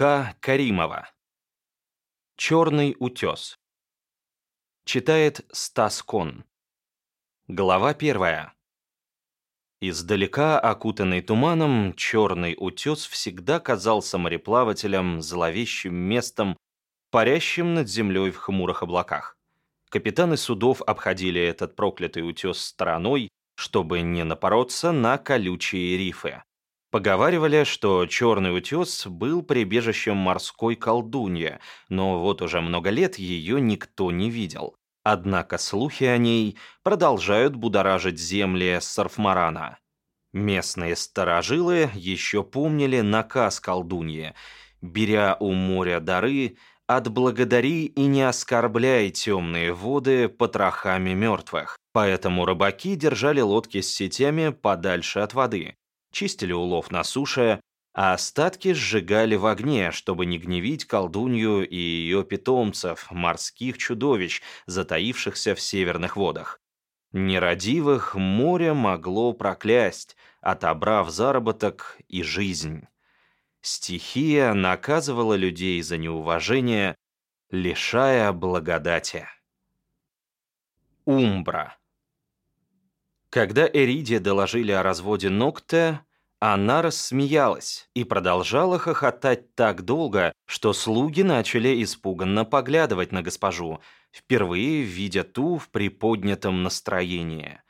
Лука Каримова. Черный утес. Читает Стас Кон. Глава первая. Издалека, окутанный туманом, черный утес всегда казался мореплавателям зловещим местом, парящим над землей в хмурых облаках. Капитаны судов обходили этот проклятый утес стороной, чтобы не напороться на колючие рифы. Поговаривали, что Черный утес был прибежищем морской колдуньи, но вот уже много лет ее никто не видел. Однако слухи о ней продолжают будоражить земли Сарфмарана. Местные старожилы еще помнили наказ колдуньи «Беря у моря дары, отблагодари и не оскорбляй темные воды потрохами мертвых». Поэтому рыбаки держали лодки с сетями подальше от воды чистили улов на суше, а остатки сжигали в огне, чтобы не гневить колдунью и ее питомцев, морских чудовищ, затаившихся в северных водах. Нерадивых море могло проклясть, отобрав заработок и жизнь. Стихия наказывала людей за неуважение, лишая благодати. Умбра когда Эриде доложили о разводе Нокте, она рассмеялась и продолжала хохотать так долго, что слуги начали испуганно поглядывать на госпожу, впервые видя ту в приподнятом настроении.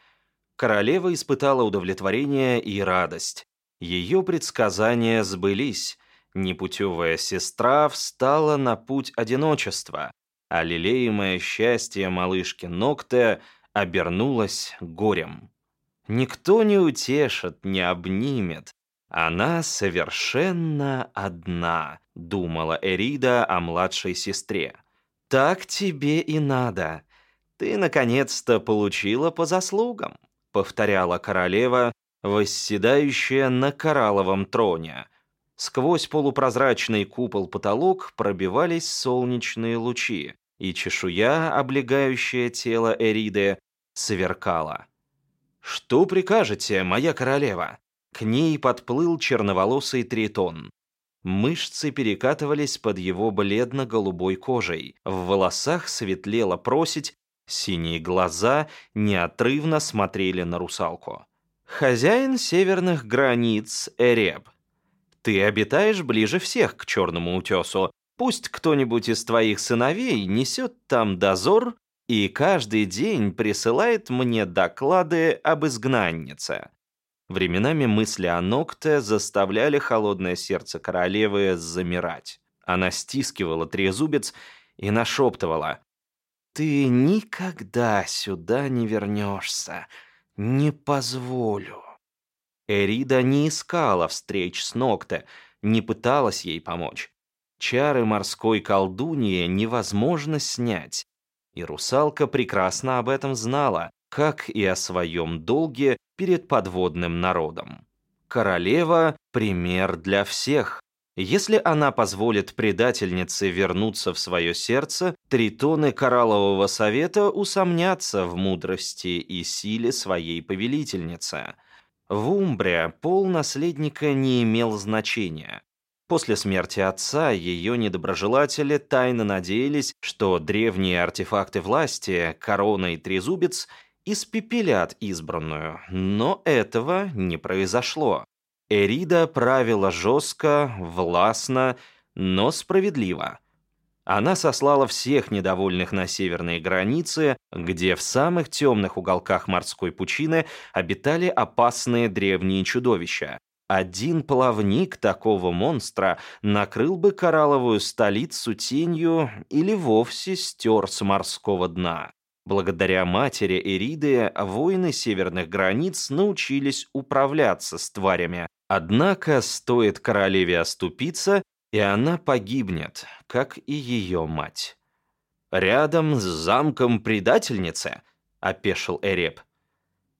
Королева испытала удовлетворение и радость. Ее предсказания сбылись. Непутевая сестра встала на путь одиночества, а лелеемое счастье малышки Нокте – обернулась горем. Никто не утешит, не обнимет. Она совершенно одна, думала Эрида о младшей сестре. Так тебе и надо. Ты наконец-то получила по заслугам, повторяла королева, восседающая на коралловом троне. Сквозь полупрозрачный купол потолок пробивались солнечные лучи, и чешуя, облегающая тело Эриды, сверкала. «Что прикажете, моя королева?» К ней подплыл черноволосый тритон. Мышцы перекатывались под его бледно-голубой кожей. В волосах светлела просить, синие глаза неотрывно смотрели на русалку. «Хозяин северных границ Эреб, ты обитаешь ближе всех к черному утесу, Пусть кто-нибудь из твоих сыновей несет там дозор и каждый день присылает мне доклады об изгнаннице». Временами мысли о Нокте заставляли холодное сердце королевы замирать. Она стискивала трезубец и нашептывала. «Ты никогда сюда не вернешься. Не позволю». Эрида не искала встреч с Нокте, не пыталась ей помочь. Чары морской колдуньи невозможно снять. И русалка прекрасно об этом знала, как и о своем долге перед подводным народом. Королева – пример для всех. Если она позволит предательнице вернуться в свое сердце, тритоны Кораллового совета усомнятся в мудрости и силе своей повелительницы. В Умбре пол наследника не имел значения. После смерти отца ее недоброжелатели тайно надеялись, что древние артефакты власти, корона и трезубец, испепелят избранную, но этого не произошло. Эрида правила жестко, властно, но справедливо. Она сослала всех недовольных на северные границы, где в самых темных уголках морской пучины обитали опасные древние чудовища, один плавник такого монстра накрыл бы коралловую столицу тенью или вовсе стер с морского дна. Благодаря матери Эриды воины северных границ научились управляться с тварями. Однако стоит королеве оступиться, и она погибнет, как и ее мать. «Рядом с замком предательницы», — опешил Эреб.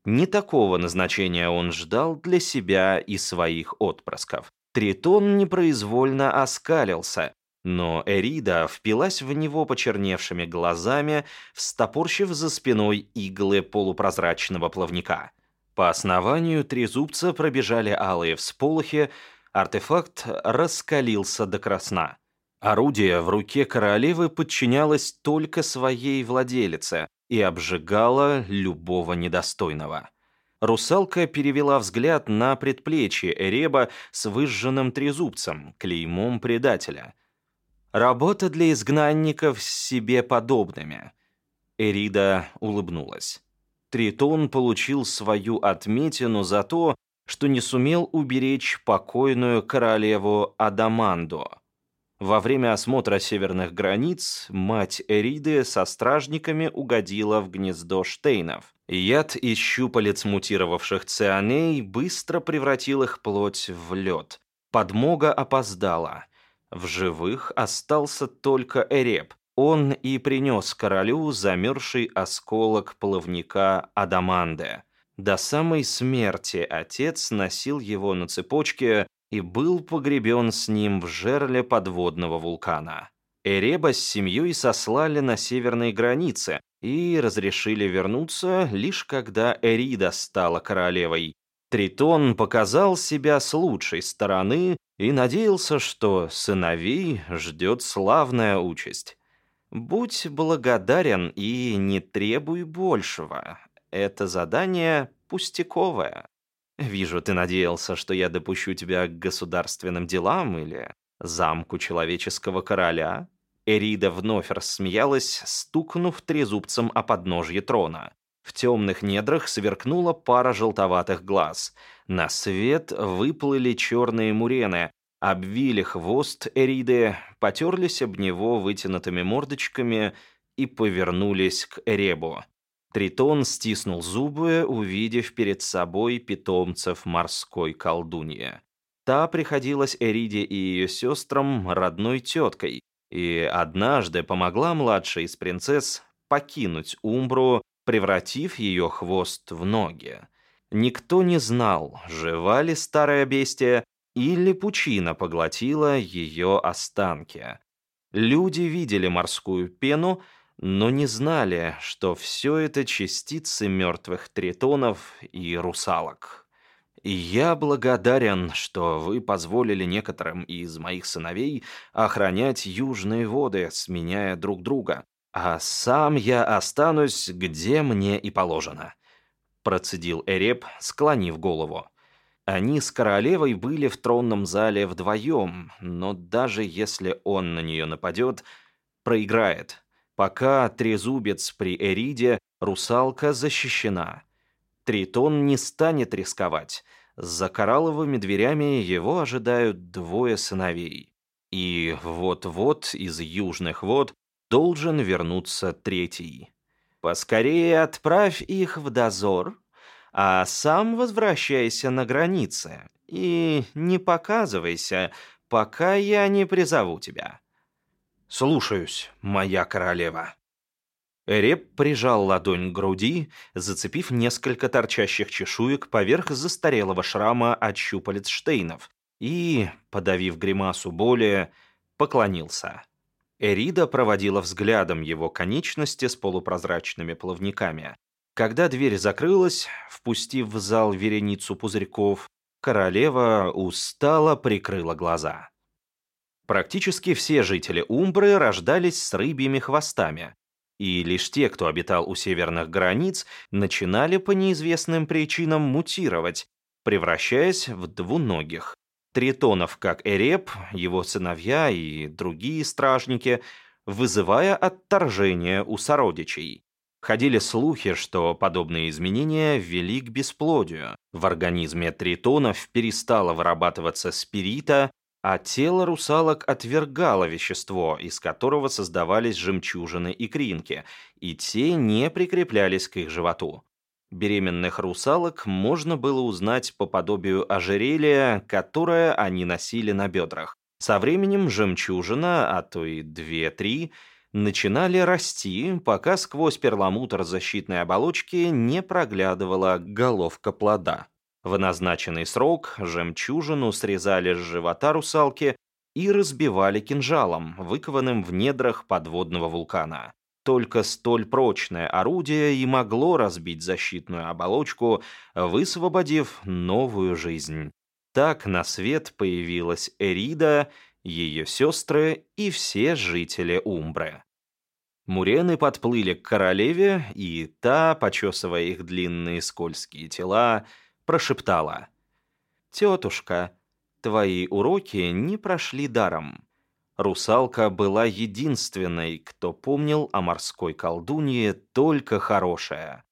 Не такого назначения он ждал для себя и своих отпрысков. Тритон непроизвольно оскалился, но Эрида впилась в него почерневшими глазами, встопорщив за спиной иглы полупрозрачного плавника. По основанию трезубца пробежали алые всполохи, Артефакт раскалился до красна. Орудие в руке королевы подчинялось только своей владелице и обжигало любого недостойного. Русалка перевела взгляд на предплечье Эреба с выжженным трезубцем, клеймом предателя. «Работа для изгнанников с себе подобными». Эрида улыбнулась. Тритон получил свою отметину за то, что не сумел уберечь покойную королеву Адаманду. Во время осмотра северных границ мать Эриды со стражниками угодила в гнездо Штейнов. Яд из щупалец мутировавших цианей быстро превратил их плоть в лед. Подмога опоздала. В живых остался только Эреб. Он и принес королю замерзший осколок плавника Адаманде. До самой смерти отец носил его на цепочке и был погребен с ним в жерле подводного вулкана. Эреба с семьей сослали на северной границе и разрешили вернуться, лишь когда Эрида стала королевой. Тритон показал себя с лучшей стороны и надеялся, что сыновей ждет славная участь. Будь благодарен и не требуй большего. Это задание пустяковое. Вижу, ты надеялся, что я допущу тебя к государственным делам или замку человеческого короля?» Эрида вновь рассмеялась, стукнув трезубцем о подножье трона. В темных недрах сверкнула пара желтоватых глаз. На свет выплыли черные мурены, обвили хвост Эриды, потерлись об него вытянутыми мордочками и повернулись к Эребу. Тритон стиснул зубы, увидев перед собой питомцев морской колдуньи. Та приходилась Эриде и ее сестрам родной теткой, и однажды помогла младшей из принцесс покинуть Умбру, превратив ее хвост в ноги. Никто не знал, жива ли старая бестия, или пучина поглотила ее останки. Люди видели морскую пену, но не знали, что все это частицы мертвых тритонов и русалок. И я благодарен, что вы позволили некоторым из моих сыновей охранять южные воды, сменяя друг друга, а сам я останусь, где мне и положено», — процедил Эреб, склонив голову. Они с королевой были в тронном зале вдвоем, но даже если он на нее нападет, проиграет. Пока трезубец при Эриде, русалка защищена. Тритон не станет рисковать. За коралловыми дверями его ожидают двое сыновей. И вот-вот из южных вод должен вернуться третий. Поскорее отправь их в дозор, а сам возвращайся на границы и не показывайся, пока я не призову тебя. «Слушаюсь, моя королева». Эреб прижал ладонь к груди, зацепив несколько торчащих чешуек поверх застарелого шрама от щупалец Штейнов, и, подавив гримасу боли, поклонился. Эрида проводила взглядом его конечности с полупрозрачными плавниками. Когда дверь закрылась, впустив в зал вереницу пузырьков, королева устало прикрыла глаза. Практически все жители Умбры рождались с рыбьими хвостами, и лишь те, кто обитал у северных границ, начинали по неизвестным причинам мутировать, превращаясь в двуногих. Тритонов, как Эреб, его сыновья и другие стражники, вызывая отторжение у сородичей. Ходили слухи, что подобные изменения вели к бесплодию. В организме тритонов перестало вырабатываться спирита, а тело русалок отвергало вещество, из которого создавались жемчужины и кринки, и те не прикреплялись к их животу. Беременных русалок можно было узнать по подобию ожерелья, которое они носили на бедрах. Со временем жемчужина, а то и две-три, начинали расти, пока сквозь перламутр защитной оболочки не проглядывала головка плода. В назначенный срок жемчужину срезали с живота русалки и разбивали кинжалом, выкованным в недрах подводного вулкана. Только столь прочное орудие и могло разбить защитную оболочку, высвободив новую жизнь. Так на свет появилась Эрида, ее сестры и все жители Умбры. Мурены подплыли к королеве, и та, почесывая их длинные скользкие тела, прошептала. «Тетушка, твои уроки не прошли даром. Русалка была единственной, кто помнил о морской колдунье только хорошее.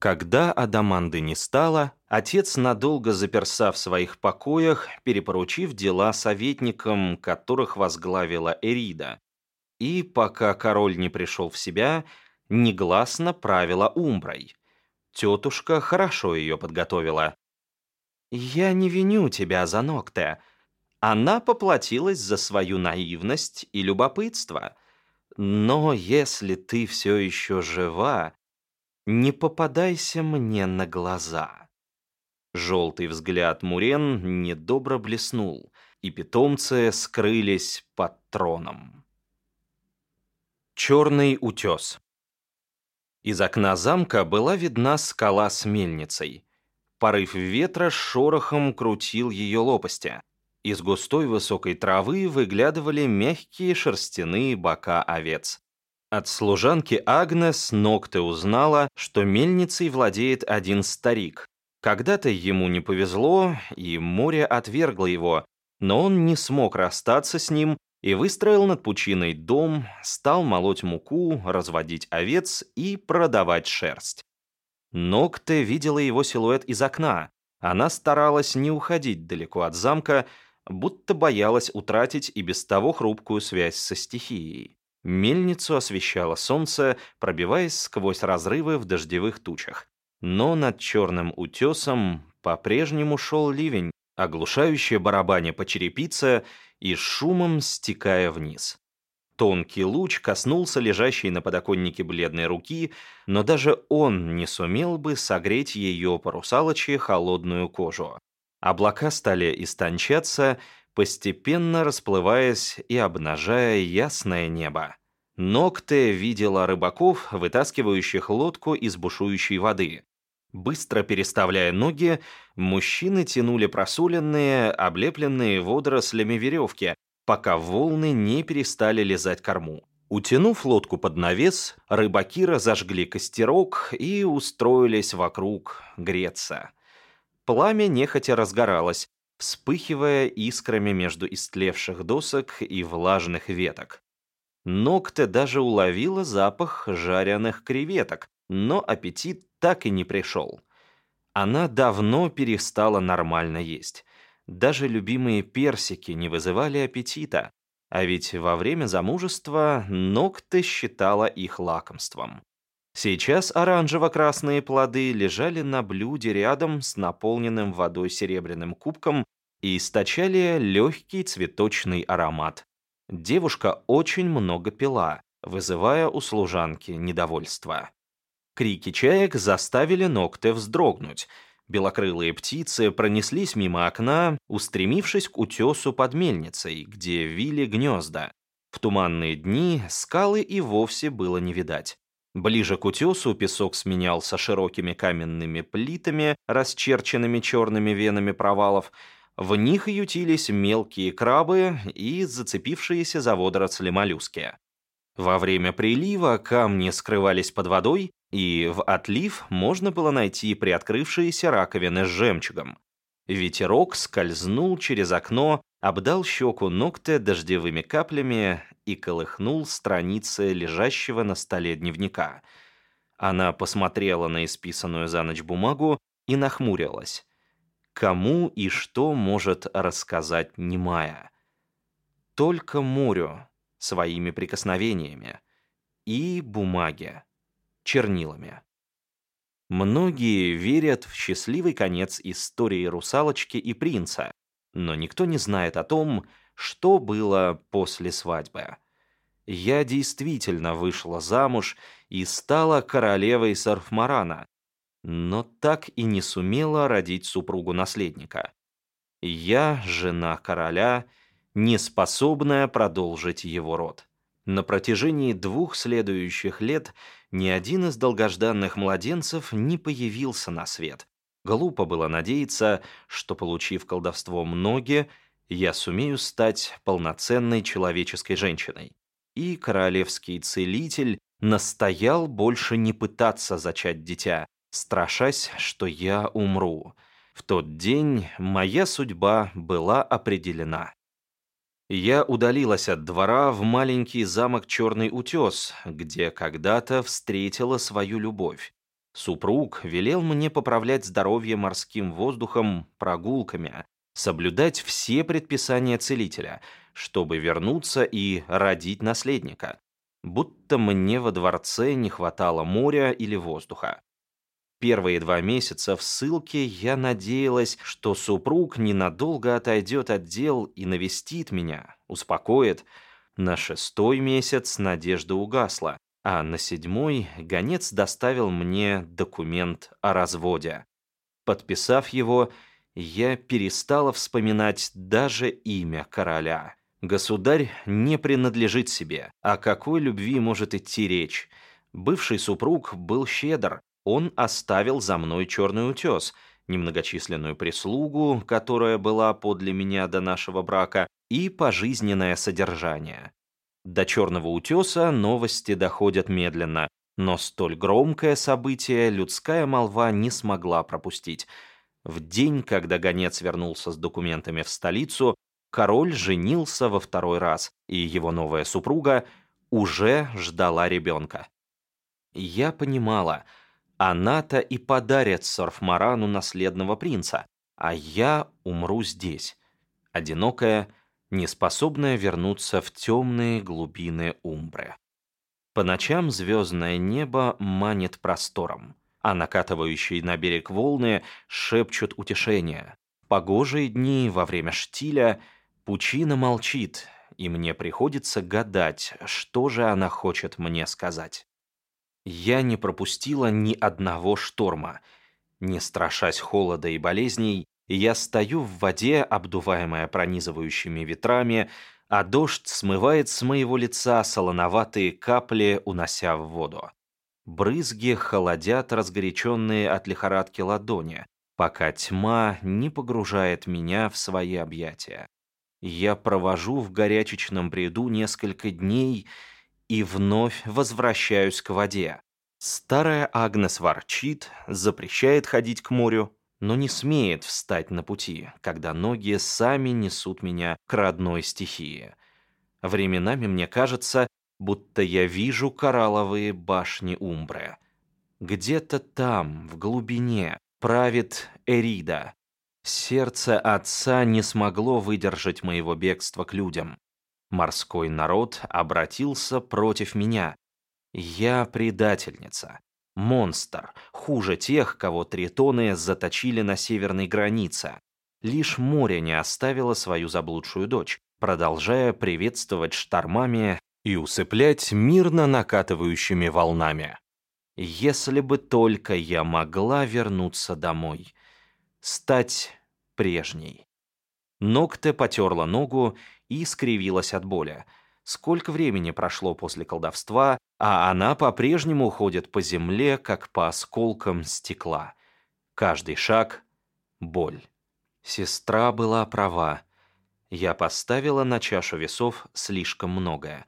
Когда Адаманды не стало, отец надолго заперся в своих покоях, перепоручив дела советникам, которых возглавила Эрида. И пока король не пришел в себя, негласно правила Умброй. Тетушка хорошо ее подготовила. «Я не виню тебя за ногте», она поплатилась за свою наивность и любопытство. Но если ты все еще жива, не попадайся мне на глаза. Желтый взгляд Мурен недобро блеснул, и питомцы скрылись под троном. Черный утес. Из окна замка была видна скала с мельницей. Порыв ветра шорохом крутил ее лопасти. Из густой высокой травы выглядывали мягкие шерстяные бока овец. От служанки Агнес Ногте узнала, что мельницей владеет один старик. Когда-то ему не повезло, и море отвергло его, но он не смог расстаться с ним и выстроил над пучиной дом, стал молоть муку, разводить овец и продавать шерсть. Ногте видела его силуэт из окна. Она старалась не уходить далеко от замка, будто боялась утратить и без того хрупкую связь со стихией. Мельницу освещало солнце, пробиваясь сквозь разрывы в дождевых тучах. Но над черным утесом по-прежнему шел ливень, оглушающий барабаня по черепице и шумом стекая вниз. Тонкий луч коснулся лежащей на подоконнике бледной руки, но даже он не сумел бы согреть ее по русалочьи холодную кожу. Облака стали истончаться, постепенно расплываясь и обнажая ясное небо. Ногте видела рыбаков, вытаскивающих лодку из бушующей воды. Быстро переставляя ноги, мужчины тянули просоленные, облепленные водорослями веревки, пока волны не перестали лизать корму. Утянув лодку под навес, рыбаки разожгли костерок и устроились вокруг греться. Пламя нехотя разгоралось, вспыхивая искрами между истлевших досок и влажных веток. Ногте даже уловила запах жареных креветок, но аппетит так и не пришел. Она давно перестала нормально есть. Даже любимые персики не вызывали аппетита, а ведь во время замужества Ногте считала их лакомством. Сейчас оранжево-красные плоды лежали на блюде рядом с наполненным водой серебряным кубком и источали легкий цветочный аромат. Девушка очень много пила, вызывая у служанки недовольство. Крики чаек заставили ногты вздрогнуть. Белокрылые птицы пронеслись мимо окна, устремившись к утесу под мельницей, где вили гнезда. В туманные дни скалы и вовсе было не видать. Ближе к утесу песок сменялся широкими каменными плитами, расчерченными черными венами провалов. В них ютились мелкие крабы и зацепившиеся за водоросли моллюски. Во время прилива камни скрывались под водой, и в отлив можно было найти приоткрывшиеся раковины с жемчугом. Ветерок скользнул через окно, обдал щеку ногтя дождевыми каплями и колыхнул страницы лежащего на столе дневника. Она посмотрела на исписанную за ночь бумагу и нахмурилась. Кому и что может рассказать немая? Только морю своими прикосновениями и бумаге чернилами. Многие верят в счастливый конец истории русалочки и принца, но никто не знает о том, что было после свадьбы. Я действительно вышла замуж и стала королевой Сарфмарана, но так и не сумела родить супругу-наследника. Я жена короля, не способная продолжить его род. На протяжении двух следующих лет ни один из долгожданных младенцев не появился на свет. Глупо было надеяться, что, получив колдовство многие, я сумею стать полноценной человеческой женщиной. И королевский целитель настоял больше не пытаться зачать дитя, страшась, что я умру. В тот день моя судьба была определена. Я удалилась от двора в маленький замок Черный Утес, где когда-то встретила свою любовь. Супруг велел мне поправлять здоровье морским воздухом, прогулками, соблюдать все предписания целителя, чтобы вернуться и родить наследника. Будто мне во дворце не хватало моря или воздуха. Первые два месяца в ссылке я надеялась, что супруг ненадолго отойдет от дел и навестит меня, успокоит. На шестой месяц надежда угасла а на седьмой гонец доставил мне документ о разводе. Подписав его, я перестала вспоминать даже имя короля. Государь не принадлежит себе. О какой любви может идти речь? Бывший супруг был щедр. Он оставил за мной черный утес, немногочисленную прислугу, которая была подле меня до нашего брака, и пожизненное содержание. До Черного утеса новости доходят медленно, но столь громкое событие людская молва не смогла пропустить. В день, когда гонец вернулся с документами в столицу, король женился во второй раз, и его новая супруга уже ждала ребенка. Я понимала, она-то и подарит Сорфмарану наследного принца, а я умру здесь, одинокая, неспособная вернуться в темные глубины Умбры. По ночам звездное небо манит простором, а накатывающие на берег волны шепчут утешение. Погожие дни во время штиля пучина молчит, и мне приходится гадать, что же она хочет мне сказать. Я не пропустила ни одного шторма. Не страшась холода и болезней, я стою в воде, обдуваемая пронизывающими ветрами, а дождь смывает с моего лица солоноватые капли, унося в воду. Брызги холодят разгоряченные от лихорадки ладони, пока тьма не погружает меня в свои объятия. Я провожу в горячечном бреду несколько дней и вновь возвращаюсь к воде. Старая Агнес ворчит, запрещает ходить к морю, но не смеет встать на пути, когда ноги сами несут меня к родной стихии. Временами мне кажется, будто я вижу коралловые башни Умбры. Где-то там, в глубине, правит Эрида. Сердце отца не смогло выдержать моего бегства к людям. Морской народ обратился против меня. Я предательница. Монстр, хуже тех, кого тритоны заточили на северной границе. Лишь море не оставило свою заблудшую дочь, продолжая приветствовать штормами и усыплять мирно накатывающими волнами. Если бы только я могла вернуться домой, стать прежней. Ногте потерла ногу и скривилась от боли. Сколько времени прошло после колдовства, а она по-прежнему ходит по земле, как по осколкам стекла. Каждый шаг — боль. Сестра была права. Я поставила на чашу весов слишком многое.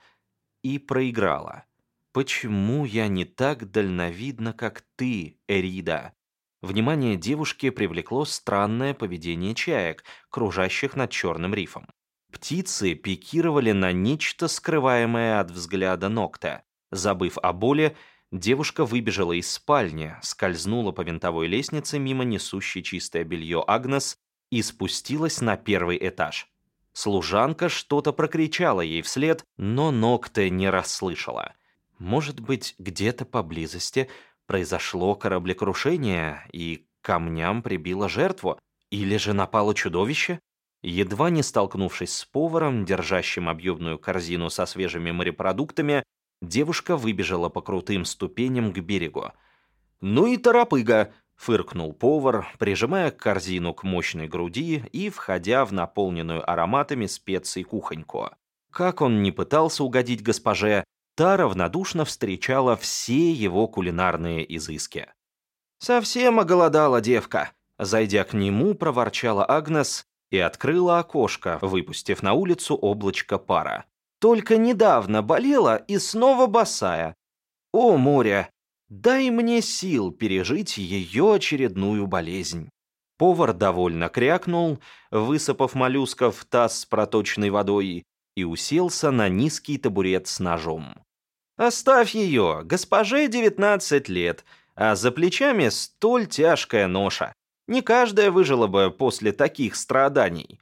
И проиграла. Почему я не так дальновидна, как ты, Эрида? Внимание девушки привлекло странное поведение чаек, кружащих над черным рифом. Птицы пикировали на нечто скрываемое от взгляда ногта. Забыв о боли, девушка выбежала из спальни, скользнула по винтовой лестнице мимо несущей чистое белье Агнес и спустилась на первый этаж. Служанка что-то прокричала ей вслед, но Ногте не расслышала. Может быть, где-то поблизости произошло кораблекрушение и камням прибило жертву? Или же напало чудовище? Едва не столкнувшись с поваром, держащим объемную корзину со свежими морепродуктами, Девушка выбежала по крутым ступеням к берегу. «Ну и торопыга!» — фыркнул повар, прижимая корзину к мощной груди и входя в наполненную ароматами специй кухоньку. Как он не пытался угодить госпоже, та равнодушно встречала все его кулинарные изыски. «Совсем оголодала девка!» Зайдя к нему, проворчала Агнес и открыла окошко, выпустив на улицу облачко пара. «Только недавно болела и снова босая. О, море, дай мне сил пережить ее очередную болезнь». Повар довольно крякнул, высыпав моллюсков в таз с проточной водой, и уселся на низкий табурет с ножом. «Оставь ее, госпоже 19 лет, а за плечами столь тяжкая ноша. Не каждая выжила бы после таких страданий.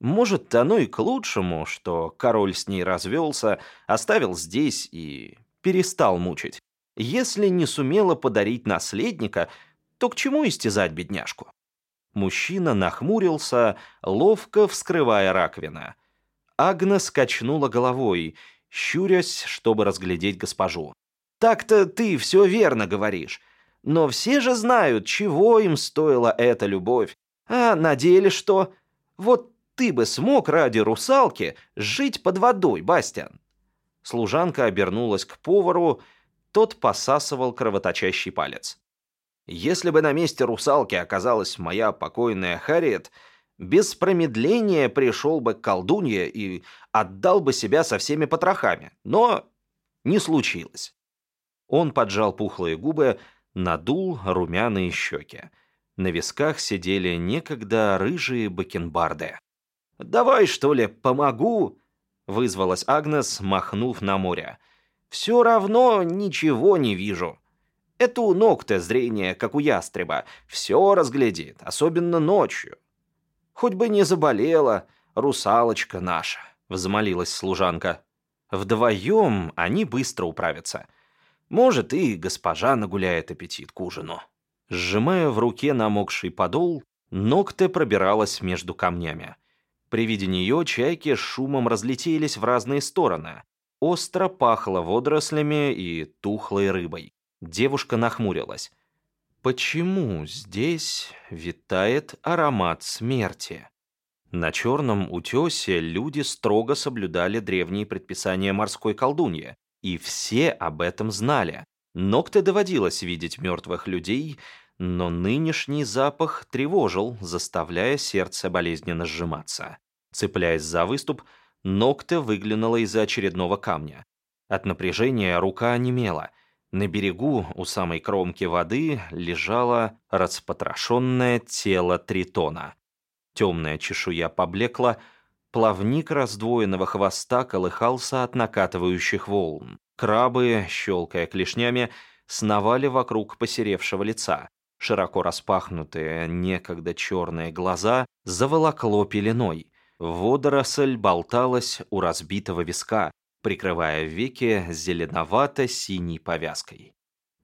Может, оно и к лучшему, что король с ней развелся, оставил здесь и перестал мучить. Если не сумела подарить наследника, то к чему истязать бедняжку? Мужчина нахмурился, ловко вскрывая раковина. Агнес качнула головой, щурясь, чтобы разглядеть госпожу. «Так-то ты все верно говоришь. Но все же знают, чего им стоила эта любовь. А на деле что? Вот ты бы смог ради русалки жить под водой, Бастиан. Служанка обернулась к повару, тот посасывал кровоточащий палец. Если бы на месте русалки оказалась моя покойная Харриет, без промедления пришел бы к колдунье и отдал бы себя со всеми потрохами. Но не случилось. Он поджал пухлые губы, надул румяные щеки. На висках сидели некогда рыжие бакенбарды. «Давай, что ли, помогу?» — вызвалась Агнес, махнув на море. «Все равно ничего не вижу. Это у ног-то зрение, как у ястреба, все разглядит, особенно ночью. Хоть бы не заболела, русалочка наша», — взмолилась служанка. Вдвоем они быстро управятся. Может, и госпожа нагуляет аппетит к ужину. Сжимая в руке намокший подол, Ногте пробиралась между камнями. При виде нее чайки с шумом разлетелись в разные стороны. Остро пахло водорослями и тухлой рыбой. Девушка нахмурилась. Почему здесь витает аромат смерти? На черном утесе люди строго соблюдали древние предписания морской колдуньи, и все об этом знали. Ногте доводилось видеть мертвых людей, но нынешний запах тревожил, заставляя сердце болезненно сжиматься. Цепляясь за выступ, Ногте выглянула из-за очередного камня. От напряжения рука онемела. На берегу, у самой кромки воды, лежало распотрошенное тело тритона. Темная чешуя поблекла, Плавник раздвоенного хвоста колыхался от накатывающих волн. Крабы, щелкая клешнями, сновали вокруг посеревшего лица. Широко распахнутые, некогда черные глаза заволокло пеленой. Водоросль болталась у разбитого виска, прикрывая веки зеленовато-синей повязкой.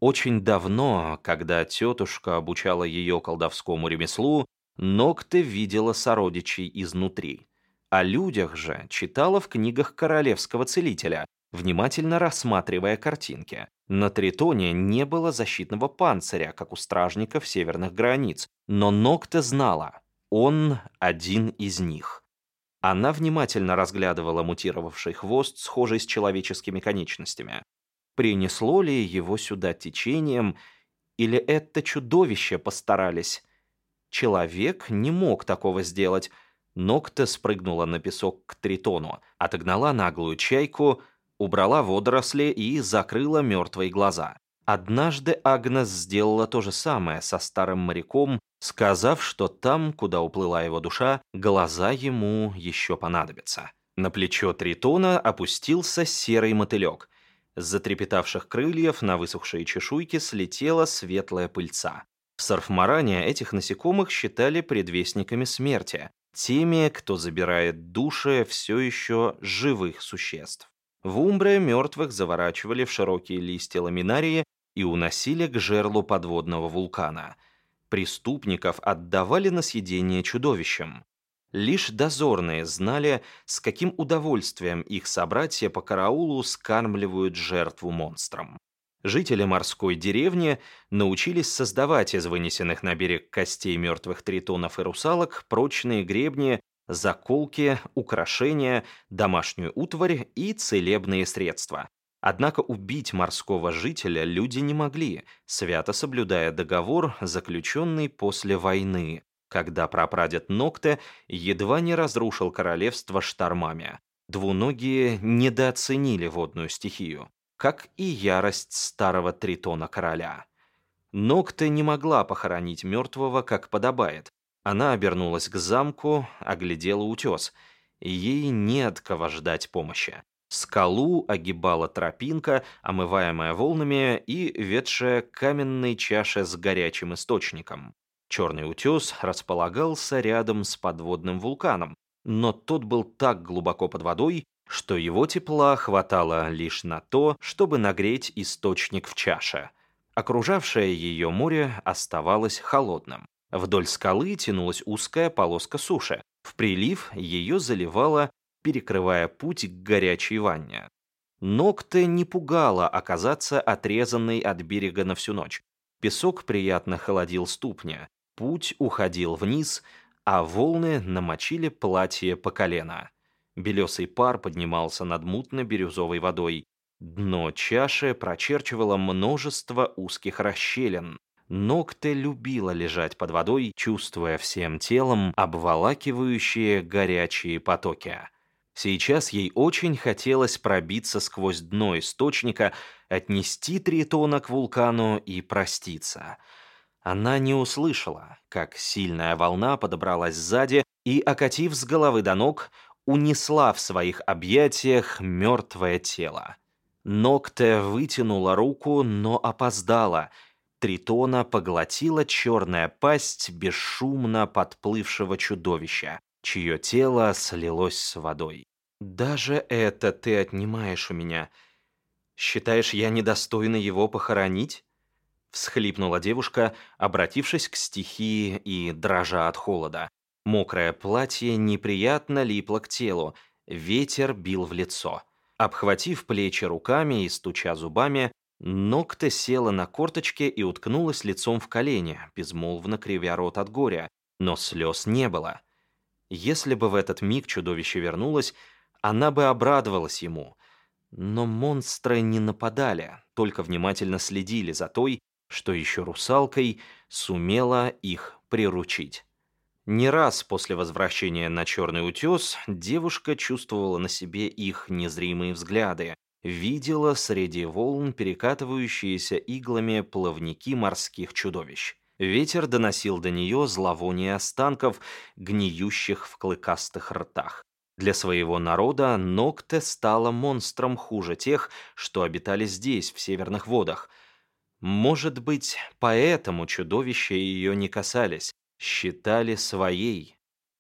Очень давно, когда тетушка обучала ее колдовскому ремеслу, Ногте видела сородичей изнутри. О людях же читала в книгах королевского целителя, внимательно рассматривая картинки. На Тритоне не было защитного панциря, как у стражников северных границ, но Нокта знала, он один из них. Она внимательно разглядывала мутировавший хвост, схожий с человеческими конечностями. Принесло ли его сюда течением, или это чудовище постарались? Человек не мог такого сделать, Нокта спрыгнула на песок к тритону, отогнала наглую чайку, убрала водоросли и закрыла мертвые глаза. Однажды Агнес сделала то же самое со старым моряком, сказав, что там, куда уплыла его душа, глаза ему еще понадобятся. На плечо Тритона опустился серый мотылек. С затрепетавших крыльев на высохшие чешуйки слетела светлая пыльца. В Сарфмаране этих насекомых считали предвестниками смерти, теми, кто забирает души все еще живых существ. В Умбре мертвых заворачивали в широкие листья ламинарии и уносили к жерлу подводного вулкана. Преступников отдавали на съедение чудовищам. Лишь дозорные знали, с каким удовольствием их собратья по караулу скармливают жертву монстрам. Жители морской деревни научились создавать из вынесенных на берег костей мертвых тритонов и русалок прочные гребни, заколки, украшения, домашнюю утварь и целебные средства. Однако убить морского жителя люди не могли, свято соблюдая договор, заключенный после войны, когда прапрадед Нокте едва не разрушил королевство штормами. Двуногие недооценили водную стихию, как и ярость старого тритона короля. Нокте не могла похоронить мертвого, как подобает. Она обернулась к замку, оглядела утес. Ей не от кого ждать помощи. Скалу огибала тропинка, омываемая волнами и ведшая каменной чаше с горячим источником. Черный утес располагался рядом с подводным вулканом, но тот был так глубоко под водой, что его тепла хватало лишь на то, чтобы нагреть источник в чаше. Окружавшее ее море оставалось холодным. Вдоль скалы тянулась узкая полоска суши. В прилив ее заливало перекрывая путь к горячей ванне. Ногте не пугало оказаться отрезанной от берега на всю ночь. Песок приятно холодил ступня, путь уходил вниз, а волны намочили платье по колено. Белесый пар поднимался над мутно-бирюзовой водой. Дно чаши прочерчивало множество узких расщелин. Ногте любила лежать под водой, чувствуя всем телом обволакивающие горячие потоки. Сейчас ей очень хотелось пробиться сквозь дно источника, отнести Тритона к вулкану и проститься. Она не услышала, как сильная волна подобралась сзади и, окатив с головы до ног, унесла в своих объятиях мертвое тело. Ногте вытянула руку, но опоздала. Тритона поглотила черная пасть бесшумно подплывшего чудовища чье тело слилось с водой. «Даже это ты отнимаешь у меня. Считаешь, я недостойна его похоронить?» Всхлипнула девушка, обратившись к стихии и дрожа от холода. Мокрое платье неприятно липло к телу, ветер бил в лицо. Обхватив плечи руками и стуча зубами, Ногта села на корточке и уткнулась лицом в колени, безмолвно кривя рот от горя, но слез не было. Если бы в этот миг чудовище вернулось, она бы обрадовалась ему. Но монстры не нападали, только внимательно следили за той, что еще русалкой сумела их приручить. Не раз после возвращения на Черный утес девушка чувствовала на себе их незримые взгляды, видела среди волн перекатывающиеся иглами плавники морских чудовищ. Ветер доносил до нее зловоние останков, гниющих в клыкастых ртах. Для своего народа Нокте стала монстром хуже тех, что обитали здесь, в северных водах. Может быть, поэтому чудовища ее не касались, считали своей.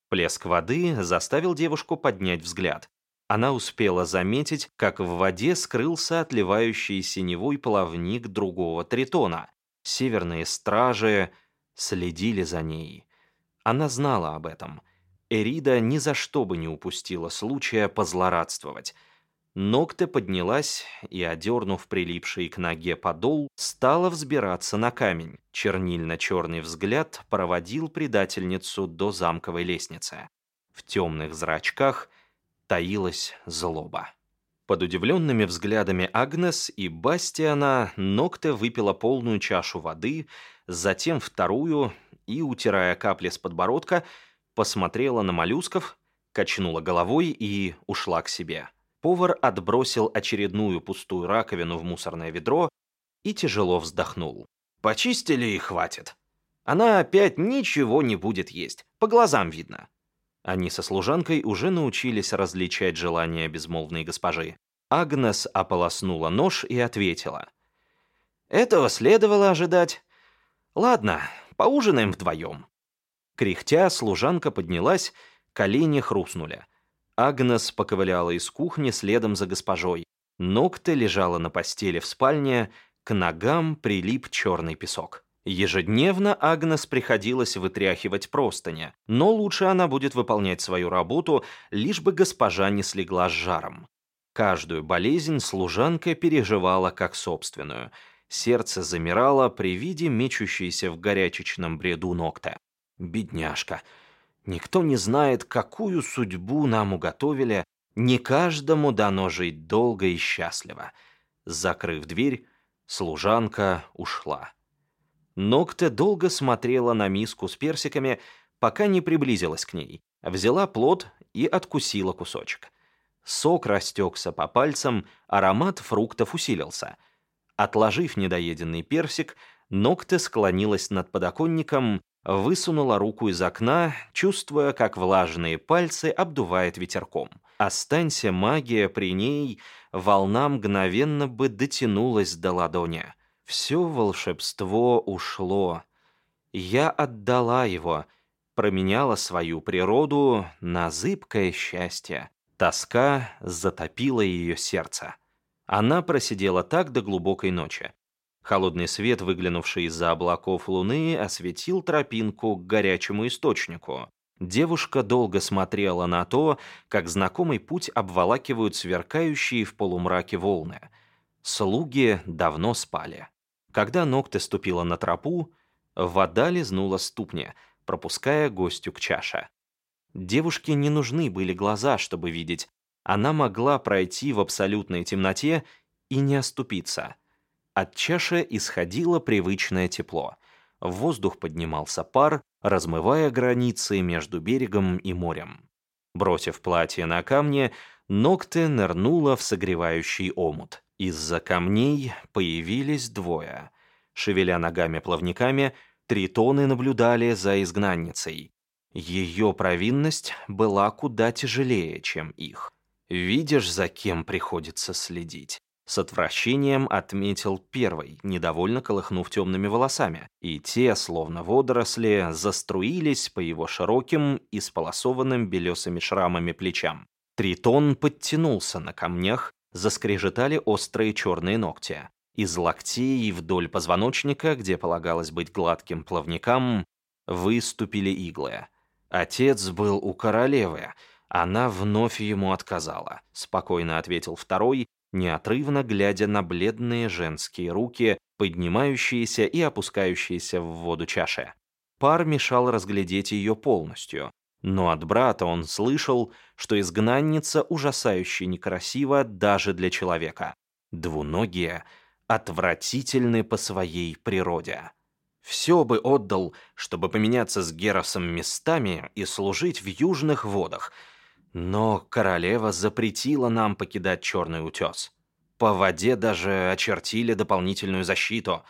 Плеск воды заставил девушку поднять взгляд. Она успела заметить, как в воде скрылся отливающий синевой плавник другого тритона. Северные стражи следили за ней. Она знала об этом. Эрида ни за что бы не упустила случая позлорадствовать. Ногте поднялась и, одернув прилипший к ноге подол, стала взбираться на камень. Чернильно-черный взгляд проводил предательницу до замковой лестницы. В темных зрачках таилась злоба. Под удивленными взглядами Агнес и Бастиана Нокте выпила полную чашу воды, затем вторую и, утирая капли с подбородка, посмотрела на моллюсков, качнула головой и ушла к себе. Повар отбросил очередную пустую раковину в мусорное ведро и тяжело вздохнул. «Почистили и хватит. Она опять ничего не будет есть, по глазам видно. Они со служанкой уже научились различать желания безмолвной госпожи. Агнес ополоснула нож и ответила. «Этого следовало ожидать. Ладно, поужинаем вдвоем». Кряхтя, служанка поднялась, колени хрустнули. Агнес поковыляла из кухни следом за госпожой. Ногте лежала на постели в спальне, к ногам прилип черный песок. Ежедневно Агнес приходилось вытряхивать простыни, но лучше она будет выполнять свою работу, лишь бы госпожа не слегла с жаром. Каждую болезнь служанка переживала как собственную. Сердце замирало при виде мечущейся в горячечном бреду ногта. «Бедняжка! Никто не знает, какую судьбу нам уготовили, не каждому дано жить долго и счастливо. Закрыв дверь, служанка ушла. Ногте долго смотрела на миску с персиками, пока не приблизилась к ней, взяла плод и откусила кусочек. Сок растекся по пальцам, аромат фруктов усилился. Отложив недоеденный персик, Ногте склонилась над подоконником, высунула руку из окна, чувствуя, как влажные пальцы обдувает ветерком. Останься магия при ней, волна мгновенно бы дотянулась до ладони. Все волшебство ушло. Я отдала его, променяла свою природу на зыбкое счастье. Тоска затопила ее сердце. Она просидела так до глубокой ночи. Холодный свет, выглянувший из-за облаков луны, осветил тропинку к горячему источнику. Девушка долго смотрела на то, как знакомый путь обволакивают сверкающие в полумраке волны. Слуги давно спали. Когда Ногте ступила на тропу, вода лизнула ступни, пропуская гостю к чаше. Девушке не нужны были глаза, чтобы видеть. Она могла пройти в абсолютной темноте и не оступиться. От чаши исходило привычное тепло. В воздух поднимался пар, размывая границы между берегом и морем. Бросив платье на камне, Ногте нырнула в согревающий омут. Из-за камней появились двое. Шевеля ногами-плавниками, тритоны наблюдали за изгнанницей. Ее провинность была куда тяжелее, чем их. Видишь, за кем приходится следить. С отвращением отметил первый, недовольно колыхнув темными волосами, и те, словно водоросли, заструились по его широким и сполосованным белесыми шрамами плечам. Тритон подтянулся на камнях, заскрежетали острые черные ногти. Из локтей вдоль позвоночника, где полагалось быть гладким плавникам, выступили иглы. Отец был у королевы. Она вновь ему отказала, спокойно ответил второй, неотрывно глядя на бледные женские руки, поднимающиеся и опускающиеся в воду чаши. Пар мешал разглядеть ее полностью, но от брата он слышал, что изгнанница ужасающе некрасива даже для человека. Двуногие отвратительны по своей природе. Все бы отдал, чтобы поменяться с Геросом местами и служить в южных водах — но королева запретила нам покидать Черный утес. По воде даже очертили дополнительную защиту.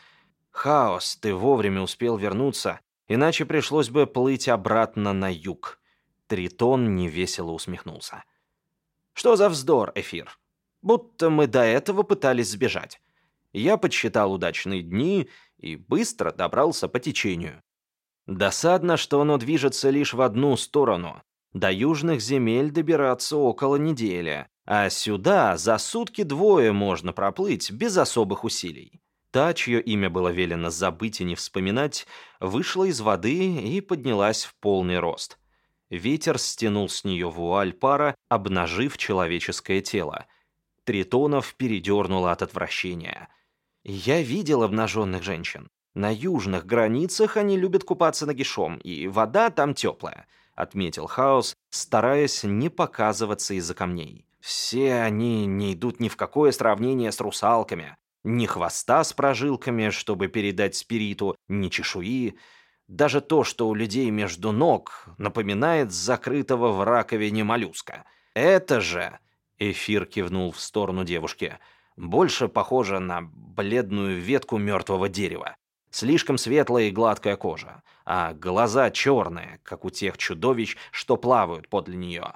Хаос, ты вовремя успел вернуться, иначе пришлось бы плыть обратно на юг. Тритон невесело усмехнулся. Что за вздор, Эфир? Будто мы до этого пытались сбежать. Я подсчитал удачные дни и быстро добрался по течению. Досадно, что оно движется лишь в одну сторону, до южных земель добираться около недели, а сюда за сутки двое можно проплыть без особых усилий. Та, чье имя было велено забыть и не вспоминать, вышла из воды и поднялась в полный рост. Ветер стянул с нее вуаль пара, обнажив человеческое тело. Тритонов передернуло от отвращения. Я видел обнаженных женщин. На южных границах они любят купаться нагишом, и вода там теплая —— отметил Хаус, стараясь не показываться из-за камней. «Все они не идут ни в какое сравнение с русалками. Ни хвоста с прожилками, чтобы передать спириту, ни чешуи. Даже то, что у людей между ног, напоминает закрытого в раковине моллюска. Это же...» — Эфир кивнул в сторону девушки. «Больше похоже на бледную ветку мертвого дерева. Слишком светлая и гладкая кожа, а глаза черные, как у тех чудовищ, что плавают подле нее.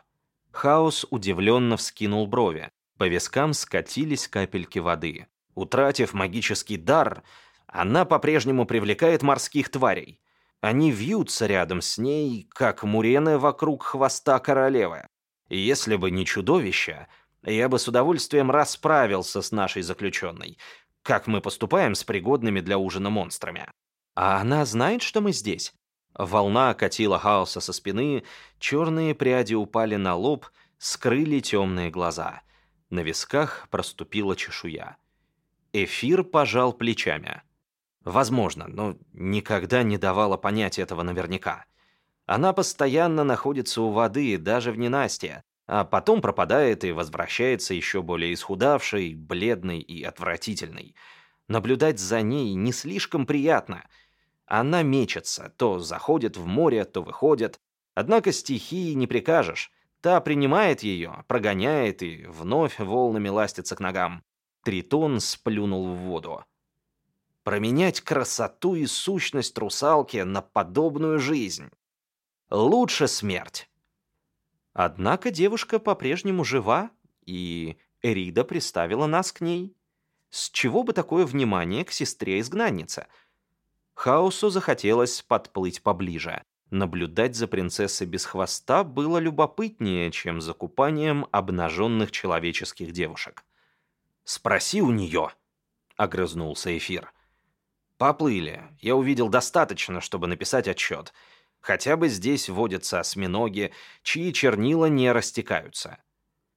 Хаос удивленно вскинул брови. По вискам скатились капельки воды. Утратив магический дар, она по-прежнему привлекает морских тварей. Они вьются рядом с ней, как мурены вокруг хвоста королевы. Если бы не чудовище, я бы с удовольствием расправился с нашей заключенной, как мы поступаем с пригодными для ужина монстрами. А она знает, что мы здесь? Волна окатила хаоса со спины, черные пряди упали на лоб, скрыли темные глаза. На висках проступила чешуя. Эфир пожал плечами. Возможно, но никогда не давала понять этого наверняка. Она постоянно находится у воды, даже в ненастье. А потом пропадает и возвращается еще более исхудавшей, бледной и отвратительной. Наблюдать за ней не слишком приятно. Она мечется, то заходит в море, то выходит. Однако стихии не прикажешь. Та принимает ее, прогоняет и вновь волнами ластится к ногам. Тритон сплюнул в воду. Променять красоту и сущность русалки на подобную жизнь. Лучше смерть. Однако девушка по-прежнему жива, и Эрида приставила нас к ней. С чего бы такое внимание к сестре-изгнаннице? Хаосу захотелось подплыть поближе. Наблюдать за принцессой без хвоста было любопытнее, чем за купанием обнаженных человеческих девушек. «Спроси у нее», — огрызнулся Эфир. «Поплыли. Я увидел достаточно, чтобы написать отчет. Хотя бы здесь водятся осьминоги, чьи чернила не растекаются.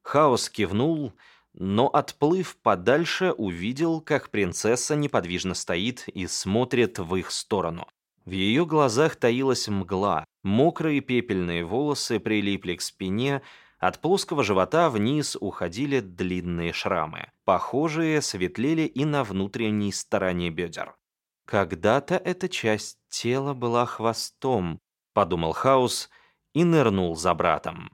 Хаос кивнул, но, отплыв подальше, увидел, как принцесса неподвижно стоит и смотрит в их сторону. В ее глазах таилась мгла, мокрые пепельные волосы прилипли к спине, от плоского живота вниз уходили длинные шрамы. Похожие светлели и на внутренней стороне бедер. Когда-то эта часть тела была хвостом, подумал Хаус и нырнул за братом.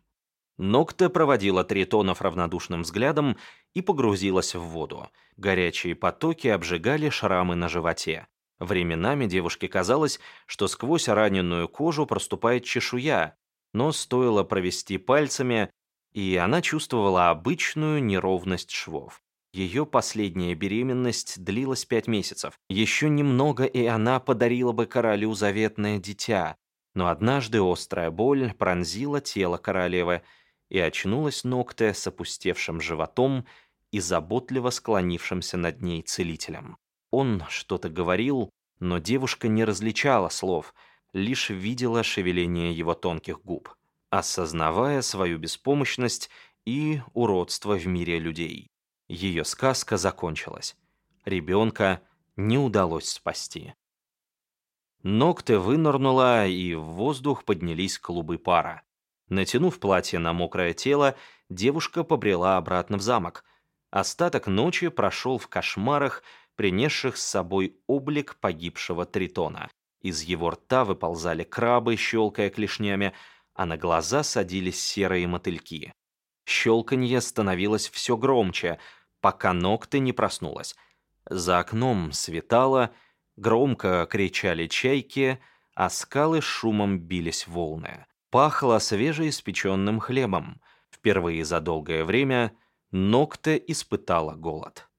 Нокта проводила тритонов равнодушным взглядом и погрузилась в воду. Горячие потоки обжигали шрамы на животе. Временами девушке казалось, что сквозь раненую кожу проступает чешуя, но стоило провести пальцами, и она чувствовала обычную неровность швов. Ее последняя беременность длилась пять месяцев. Еще немного, и она подарила бы королю заветное дитя, но однажды острая боль пронзила тело королевы, и очнулась Нокте с опустевшим животом и заботливо склонившимся над ней целителем. Он что-то говорил, но девушка не различала слов, лишь видела шевеление его тонких губ, осознавая свою беспомощность и уродство в мире людей. Ее сказка закончилась. Ребенка не удалось спасти. Ногте вынырнула, и в воздух поднялись клубы пара. Натянув платье на мокрое тело, девушка побрела обратно в замок. Остаток ночи прошел в кошмарах, принесших с собой облик погибшего тритона. Из его рта выползали крабы, щелкая клешнями, а на глаза садились серые мотыльки. Щелканье становилось все громче, пока ногты не проснулась. За окном светало, Громко кричали чайки, а скалы шумом бились волны. Пахло свежеиспеченным хлебом. Впервые за долгое время Нокте испытала голод.